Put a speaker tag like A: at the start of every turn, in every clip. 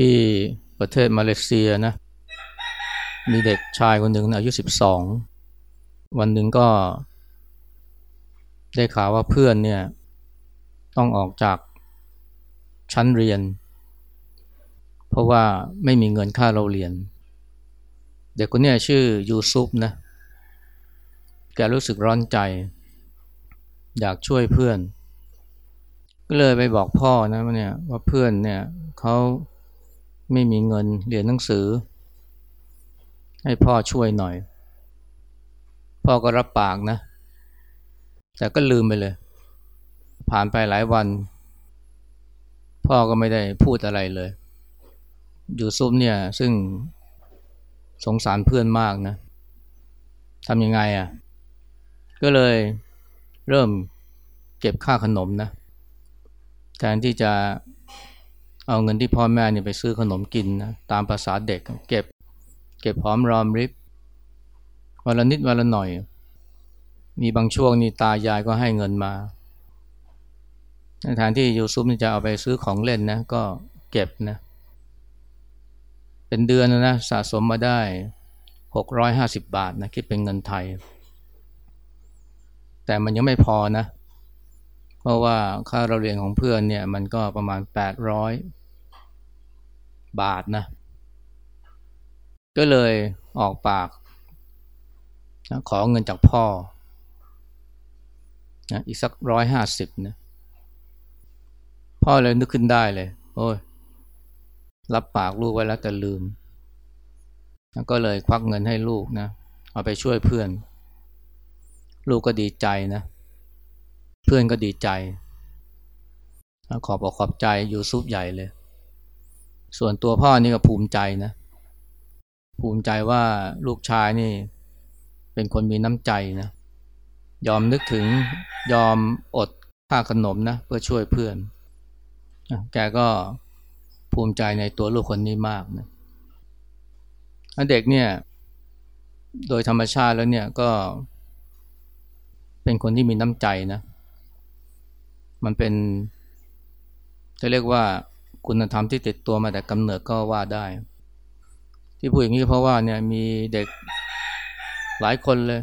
A: ที่ประเทศมาเลเซียนะ มีเด็กชายคนหนึ่งอายุสิบสองวันหนึ่งก็ ได้ข่าวว่าเพื่อนเนี่ย ต้องออกจากชั้นเรียน เพราะว่าไม่มีเงินค่าเราเรียน เด็กคนนี้ชื่อยูซุปนะ แกรู้สึกร้อนใจ อยากช่วยเพื่อน ก็เลยไปบอกพ่อนะว่าเนี่ยว่าเพื่อนเนี่ยเขา ไม่มีเงินเรียนหนังสือ ให้พ่อช่วยหน่อย พ่อก็รับปากนะ แต่ก็ลืมไปเลย ผ่านไปหลายวัน พ่อก็ไม่ได้พูดอะไรเลยอยู่ซุปเนี่ยซึ่งสงสารเพื่อนมากนะทำยังไงอะ่ะ ก็เลยเริ่มเก็บค่าขนมนะ แทนที่จะ เอาเงินที่พ่อแม่เนี่ยไปซื้อขนมกินนะตามภาษาเด็กเก็บ เก็บหอมรอมริบวันละนิดวันละหน่อย มีบางช่วงนี่ตายายก็ให้เงินมาแทนที่ยูซุปจะเอาไปซื้อของเล่นนะก็เก็บนะ เป็นเดือนนะสะสมมาได้หกร้อยห้าสิบบาทนะคิดเป็นเงินไทย แต่มันยังไม่พอนะเเพราะว่าค่าเราเรียนของเพื่อนเนี่ยมันก็ประมาณแปดร้อยบาทนะ ก็เลยออกปากนะขอเงินจากพ่อนะอีกสักร้อยห้าสิบนะพ่อเลยนึกขึ้นได้เลย โอ้ย รับปากลูกไว้แล้วแต่ลืมก็เลยควักเงินให้ลูกนะ เอาไปช่วยเพื่อน ลูกก็ดีใจนะเพื่อนก็ดีใจ ขอบอกขอบใจอยู่ซุปใหญ่เลย ส่วนตัวพ่อนี่ก็ภูมิใจนะ ภูมิใจว่าลูกชายนี่ เป็นคนมีน้ำใจนะ ยอมนึกถึงยอมอดค่าขนมนะ เพื่อช่วยเพื่อน แกก็ภูมิใจในตัวลูกคนนี้มากนะเด็กเนี่ย โดยธรรมชาติแล้วเนี่ยก็เป็นคนที่มีน้ำใจนะ มันเป็นจะเรียกว่าคุณธรรมที่ติดตัวมาแต่กำเนิดก็ว่าได้ ที่พูดอย่างนี้เพราะว่าเนี่ยมีเด็กหลายคนเลย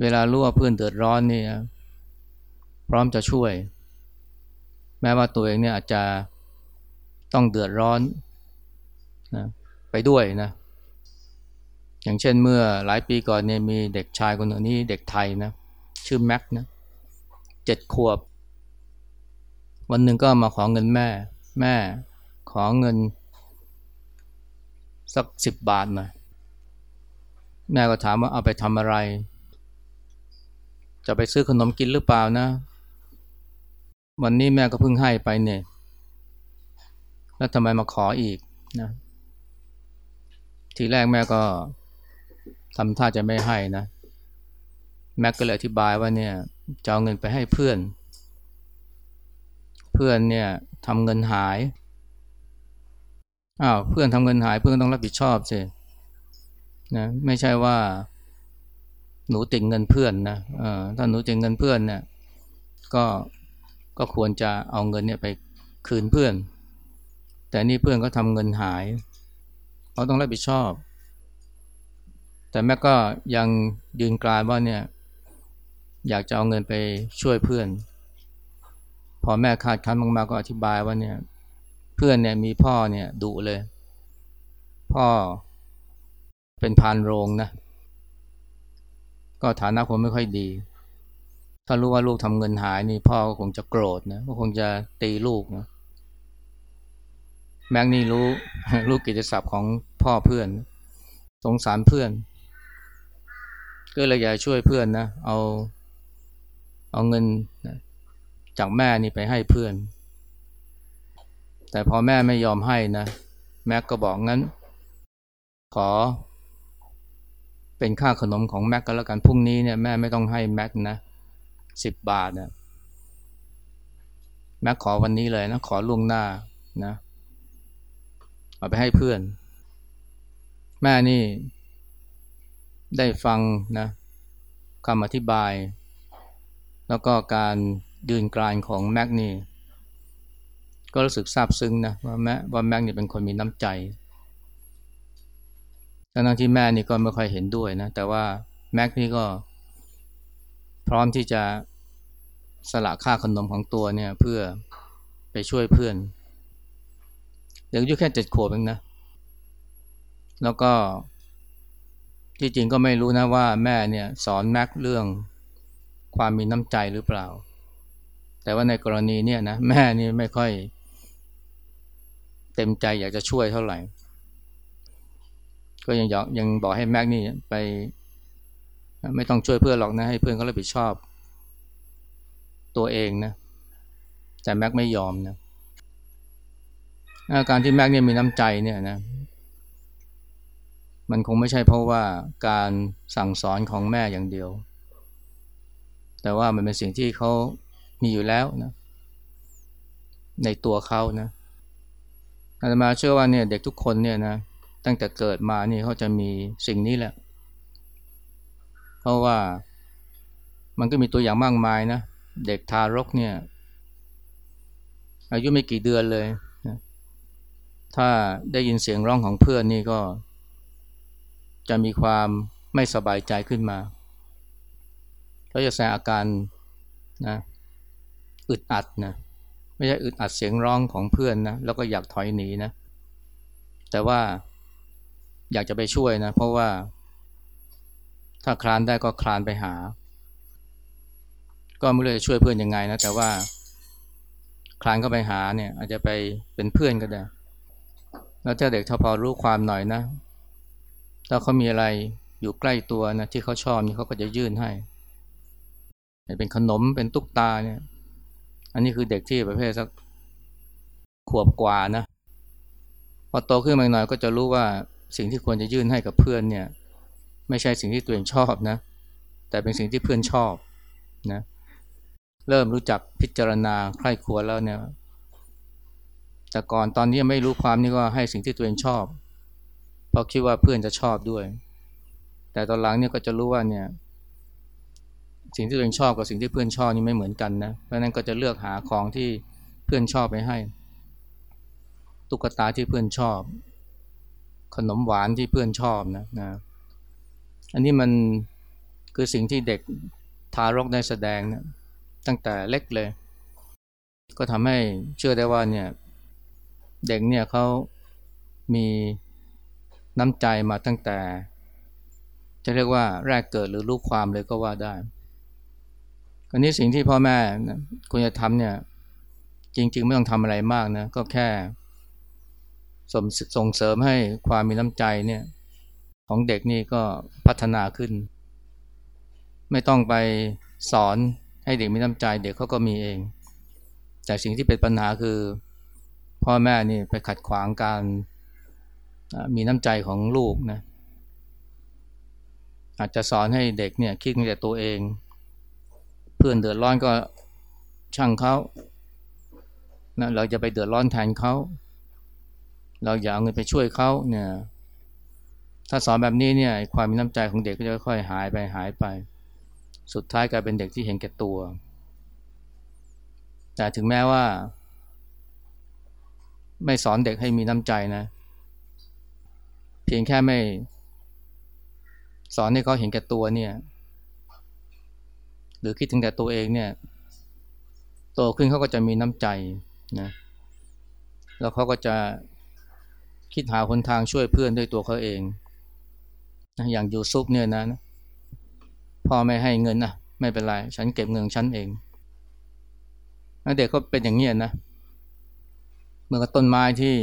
A: เวลารู้ว่าเพื่อนเดือดร้อนนี่พร้อมจะช่วย แม้ว่าตัวเองเนี่ยอาจจะต้องเดือดร้อนนะไปด้วยนะอย่างเช่นเมื่อหลายปีก่อนเนี่ยมีเด็กชายคนหนึ่งนี่เด็กไทยนะชื่อแม็กนะเจ็ดขวบ วันหนึ่งก็มาขอเงินแม่ แม่ขอเงิน สักสิบบาทหน่อยแม่ก็ถามว่าเอาไปทำอะไร จะไปซื้อขนมกินหรือเปล่านะ วันนี้แม่ก็เพิ่งให้ไปเนี่ย แล้วทำไมมาขออีกนะทีแรกแม่ก็ทำท่าจะไม่ให้นะ แม่ก็เลยอธิบายว่าเนี่ย จะเอาเงินไปให้เพื่อน เพื่อนเนี่ยทำเงินหายอ้าวเพื่อนทำเงินหายเพื่อนต้องรับผิดชอบสินะไม่ใช่ว่า หนูติ่งเงินเพื่อนนะเออถ้าหนูติ่งเงินเพื่อนเนี่ยก็ก็ควรจะเอาเงินเนี่ยไปคืนเพื่อน แต่นี่เพื่อนก็ทำเงินหายเขาต้องรับผิดชอบ แต่แม่ก็ยังยืนกลานว่าเนี่ย อยากจะเอาเงินไปช่วยเพื่อน พอแม่คาดคันมากๆก็อธิบายว่าเนี่ย เพื่อนเนี่ยมีพ่อเนี่ยดุเลย พ่อเป็นพานโรงนะ ก็ฐานะคนไม่ค่อยดี ถ้ารู้ว่าลูกทำเงินหายนี่พ่อก็คงจะโกรธนะก็คงจะตีลูกนะแม็กนี่รู้ลูกกิจศัพท์ของพ่อเพื่อน สงสารเพื่อน ก็เลยอยากช่วยเพื่อนนะ เอา เอาเงินจากแม่นี่ไปให้เพื่อน แต่พอแม่ไม่ยอมให้นะ แม็กก็บอกงั้น ขอ เป็นค่าขนมของแม็กก็แล้วกันพรุ่งนี้เนี่ยแม่ไม่ต้องให้แม็กนะสิบบาทนะแม็กขอวันนี้เลยนะขอล่วงหน้านะเอาไปให้เพื่อน แม่นี่ ได้ฟังนะคำอธิบาย แล้วก็การยืนกลานของแม็กนี่ก็รู้สึกซาบซึ้งนะว่าแม่ว่าแม็กนี่เป็นคนมีน้ำใจทั้งที่แม่นี่ก็ไม่ค่อยเห็นด้วยนะ แต่ว่าแม็กนี่ก็ พร้อมที่จะสละค่าขนมของตัวเนี่ย เพื่อไปช่วยเพื่อนเด็กอายุแค่เจ็ดขวบเองนะ แล้วก็ที่จริงก็ไม่รู้นะว่าแม่เนี่ย สอนแม็กเรื่อง ความมีน้ำใจหรือเปล่า แต่ว่าในกรณีเนี่ยนะแม่นี่ไม่ค่อย เต็มใจอยากจะช่วยเท่าไหร่ ก็ยังยังบอกให้แม็กนี่ไป ไม่ต้องช่วยเพื่อนหรอกนะให้เพื่อนเขารับผิดชอบ ตัวเองนะ แต่แม็กไม่ยอมนะอาการที่แม็กเนี่ยมีน้ำใจเนี่ยนะมันคงไม่ใช่เพราะว่าการสั่งสอนของแม่อย่างเดียว แต่ว่ามันเป็นสิ่งที่เขามีอยู่แล้วนะในตัวเขานะอาตมาเชื่อว่าเนี่ยเด็กทุกคนเนี่ยนะตั้งแต่เกิดมานี่เขาจะมีสิ่งนี้แหละ เพราะว่ามันก็มีตัวอย่างมากมายนะเด็กทารกเนี่ย อายุไม่กี่เดือนเลยถ้าได้ยินเสียงร้องของเพื่อนนี่ก็ จะมีความไม่สบายใจขึ้นมา เขาจะแสดงอาการนะอึดอัดนะไม่ใช่อึดอัดเสียงร้องของเพื่อนนะแล้วก็อยากถอยหนีนะแต่ว่าอยากจะไปช่วยนะเพราะว่าถ้าคลานได้ก็คลานไปหา ก็ไม่รู้จะช่วยเพื่อนยังไงนะแต่ว่าคลานก็ไปหาเนี่ยอาจจะไปเป็นเพื่อนก็ได้แล้วถ้าเด็กถ้าพอรู้ความหน่อยนะถ้าเขามีอะไรอยู่ใกล้ตัวนะที่เขาชอบนี่เขาก็จะยื่นให้ เป็นขนมเป็นตุ๊กตาเนี่ย อันนี้คือเด็กที่ประเภทสักขวบกว่านะ พอโตขึ้นมาหน่อยก็จะรู้ว่าสิ่งที่ควรจะยื่นให้กับเพื่อนเนี่ย ไม่ใช่สิ่งที่ตัวเองชอบนะ แต่เป็นสิ่งที่เพื่อนชอบนะเริ่มรู้จักพิจารณาใคร่ครวญแล้วเนี่ย แต่ก่อนตอนนี้ไม่รู้ความนี่ก็ให้สิ่งที่ตัวเองชอบ เพราะคิดว่าเพื่อนจะชอบด้วย แต่ตอนหลังเนี่ยก็จะรู้ว่าเนี่ย สิ่งที่ตัวเองชอบกับสิ่งที่เพื่อนชอบนี่ไม่เหมือนกันนะเพราะนั้นก็จะเลือกหาของที่เพื่อนชอบไปให้ ตุ๊กตาที่เพื่อนชอบ ขนมหวานที่เพื่อนชอบนะนะอันนี้มันคือสิ่งที่เด็กทารกได้แสดงนะตั้งแต่เล็กเลย ก็ทำให้เชื่อได้ว่าเนี่ยเด็กเนี่ยเขามีน้ำใจมาตั้งแต่ จะเรียกว่าแรกเกิดหรือลูกความเลยก็ว่าได้ คราวนี้สิ่งที่พ่อแม่ควรจะทำเนี่ย จริง ๆ ไม่ต้องทำอะไรมากนะ ก็แค่ส่งส่งเสริมให้ความมีน้ำใจเนี่ย ของเด็กนี่ก็พัฒนาขึ้น ไม่ต้องไปสอนให้เด็กมีน้ำใจ เด็กเขาก็มีเอง แต่สิ่งที่เป็นปัญหาคือ พ่อแม่นี่ไปขัดขวางการมีน้ำใจของลูกนะ อาจจะสอนให้เด็กเนี่ยคิดแต่ตัวเอง เพื่อนเดือดร้อนก็ช่างเขานะเราจะไปเดือดร้อนแทนเขา เราอย่าเอาเงินไปช่วยเขาเนี่ยถ้าสอนแบบนี้เนี่ยความมีน้ำใจของเด็กก็จะค่อยหายไปหายไป สุดท้ายกลายเป็นเด็กที่เห็นแก่ตัว แต่ถึงแม้ว่า ไม่สอนเด็กให้มีน้ำใจนะ เพียงแค่ไม่ สอนให้เขาเห็นแก่ตัวเนี่ย หรือคิดถึงแต่ตัวเองเนี่ยโตขึ้นเขาก็จะมีน้ำใจนะแล้วเขาก็จะคิดหาคนทางช่วยเพื่อนด้วยตัวเขาเองนะอย่างยูซุปเนี่ยนะพ่อไม่ให้เงินนะไม่เป็นไร ฉันเก็บเงินฉันเองเด็กก็เป็นอย่างนี้นะเมื่อกับต้นไม้ที่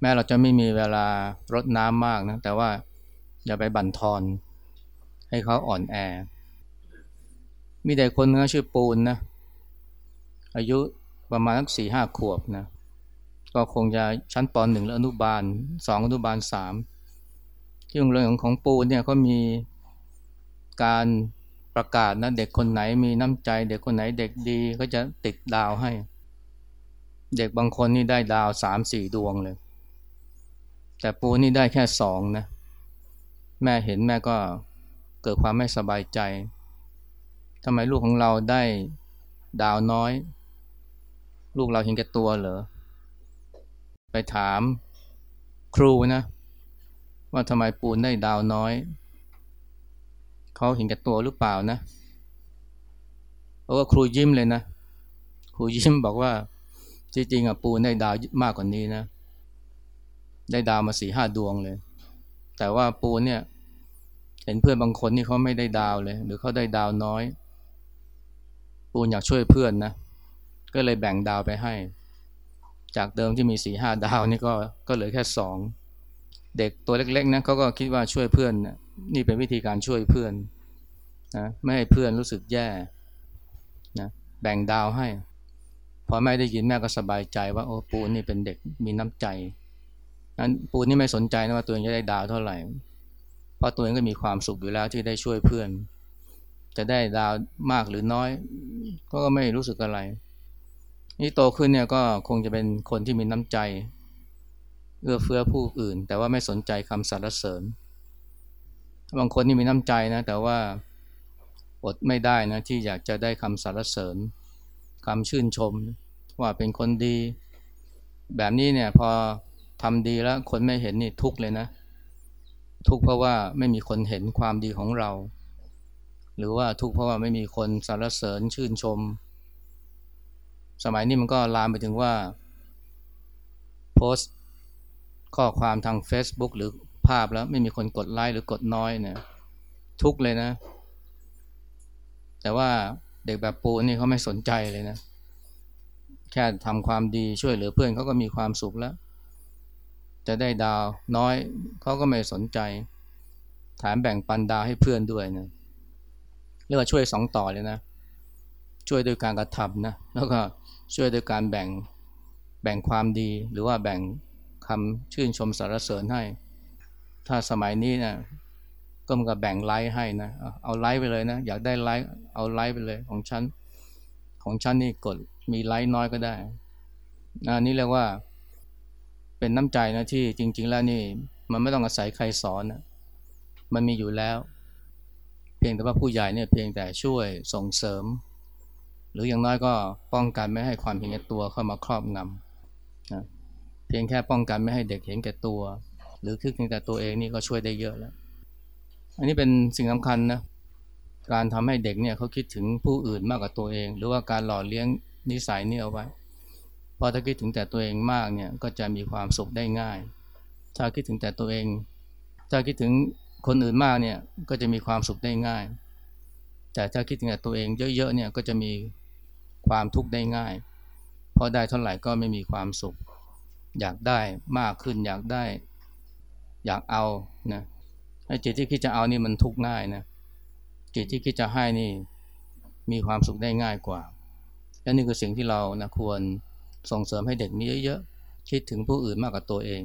A: แม้เราจะไม่มีเวลารดน้ำมากนะแต่ว่าอย่าไปบั่นทอน ให้เขาอ่อนแอ มีเด็กคนนึงชื่อปูนนะ อายุประมาณสักสี่ห้าขวบนะ ก็คงจะชั้นปหนึ่งแล้วอนุบาลสองอนุบาลสามที่โรงเรียนของปูนเนี่ยเขามีการประกาศนะเด็กคนไหนมีน้ำใจ เด็กคนไหนเด็กดีก็จะติดดาวให้ เด็กบางคนนี่ได้ดาวสามสี่ดวงเลย แต่ปูนี่ได้แค่สองนะ แม่เห็นแม่ก็เกิดความไม่สบายใจ ทำไมลูกของเราได้ดาวน้อย ลูกเราเห็นแก่ตัวเหรอ ไปถามครูนะ ว่าทำไมปูนได้ดาวน้อย เขาเห็นแก่ตัวหรือเปล่านะเพราะว่าครูยิ้มเลยนะ ครูยิ้มบอกว่าจริงๆอะปูนได้ดาวมากกว่านี้นะ ได้ดาวมาสี่ห้าดวงเลย แต่ว่าปูนเนี่ย เห็นเพื่อนบางคนนี่เขาไม่ได้ดาวเลย หรือเขาได้ดาวน้อย ปูนอยากช่วยเพื่อนนะ ก็เลยแบ่งดาวไปให้ จากเดิมที่มีสี่ห้าดาวนี่ก็ก็เหลือแค่สองเด็กตัวเล็กๆนะเขาก็คิดว่าช่วยเพื่อนนะนี่เป็นวิธีการช่วยเพื่อนนะไม่ให้เพื่อนรู้สึกแย่นะแบ่งดาวให้ พอแม่ได้ยินแม่ก็สบายใจว่าโอ้ปูนนี่เป็นเด็กมีน้ำใจนั้นปูนนี่ไม่สนใจนะว่าตัวเองจะได้ดาวเท่าไหร่ เพราะตัวเองก็มีความสุขอยู่แล้วที่ได้ช่วยเพื่อน จะได้ดาวมากหรือน้อย ก็ไม่รู้สึกอะไร นี่โตขึ้นเนี่ยก็คงจะเป็นคนที่มีน้ำใจเอื้อเฟื้อผู้อื่น แต่ว่าไม่สนใจคำสรรเสริญ บางคนนี่มีน้ำใจนะ แต่ว่าอดไม่ได้นะที่อยากจะได้คำสรรเสริญคำชื่นชม ว่าเป็นคนดี แบบนี้เนี่ยพอทำดีแล้วคนไม่เห็นนี่ทุกเลยนะ ทุกเพราะว่าไม่มีคนเห็นความดีของเรา หรือว่าทุกเพราะว่าไม่มีคนสรรเสริญชื่นชม สมัยนี้มันก็ลามไปถึงว่าโพสต์ข้อความทาง Facebook หรือภาพแล้วไม่มีคนกดไลค์หรือกดน้อยเนี่ยทุกเลยนะ แต่ว่าเด็กแบบปูนี่เขาไม่สนใจเลยนะ แค่ทำความดีช่วยเหลือเพื่อนเขาก็มีความสุขแล้ว จะได้ดาวน้อยเขาก็ไม่สนใจแถมแบ่งปันดาวให้เพื่อนด้วยนะ เรียกว่าช่วยสองต่อเลยนะ ช่วยโดยการกระทำนะ แล้วก็ช่วยโดยการแบ่งแบ่งความดี หรือว่าแบ่งคำชื่นชมสรรเสริญให้ ถ้าสมัยนี้นะก็มันก็แบ่งไลค์ให้นะ เอาไลค์ไปเลยนะ อยากได้ไลค์เอาไลค์ไปเลยของฉัน ของฉันนี่กดมีไลค์น้อยก็ได้อันนี้เรียกว่าเป็นน้ำใจนะที่จริง ๆ แล้วนี่ มันไม่ต้องอาศัยใครสอนนะมันมีอยู่แล้ว เพียงแต่ว่าผู้ใหญ่เนี่ยเพียงแต่ช่วยส่งเสริม หรืออย่างน้อยก็ป้องกันไม่ให้ความเห็นแก่ตัวเข้ามาครอบงำนะเพียงแค่ป้องกันไม่ให้เด็กเห็นแก่ตัว หรือคิดเพียงแต่ตัวเองนี่ก็ช่วยได้เยอะแล้ว อันนี้เป็นสิ่งสำคัญนะการทำให้เด็กเนี่ยเขาคิดถึงผู้อื่นมากกว่าตัวเอง หรือว่าการหล่อเลี้ยงนิสัยเนี่เอาไว้พราะถ้าคิดถึงแต่ตัวเองมากเนี่ยก็จะมีความสุขได้ง่าย ถ้าคิดถึงแต่ตัวเอง ถ้าคิดถึง คนอื่นมากเนี่ยก็จะมีความสุขได้ง่าย แต่ถ้าคิดถึงแต่ตัวเองเยอะๆเนี่ยก็จะมีความทุกข์ได้ง่าย เพราะได้เท่าไหร่ก็ไม่มีความสุข อยากได้มากขึ้นอยากได้ อยากเอานะไอ้จิตที่คิดจะเอานี่มันทุกข์ง่ายนะจิตที่คิดจะให้นี่มีความสุขได้ง่ายกว่าและนี่คือสิ่งที่เรานะควรส่งเสริมให้เด็กมีเยอะๆคิดถึงผู้อื่นมากกว่าตัวเอง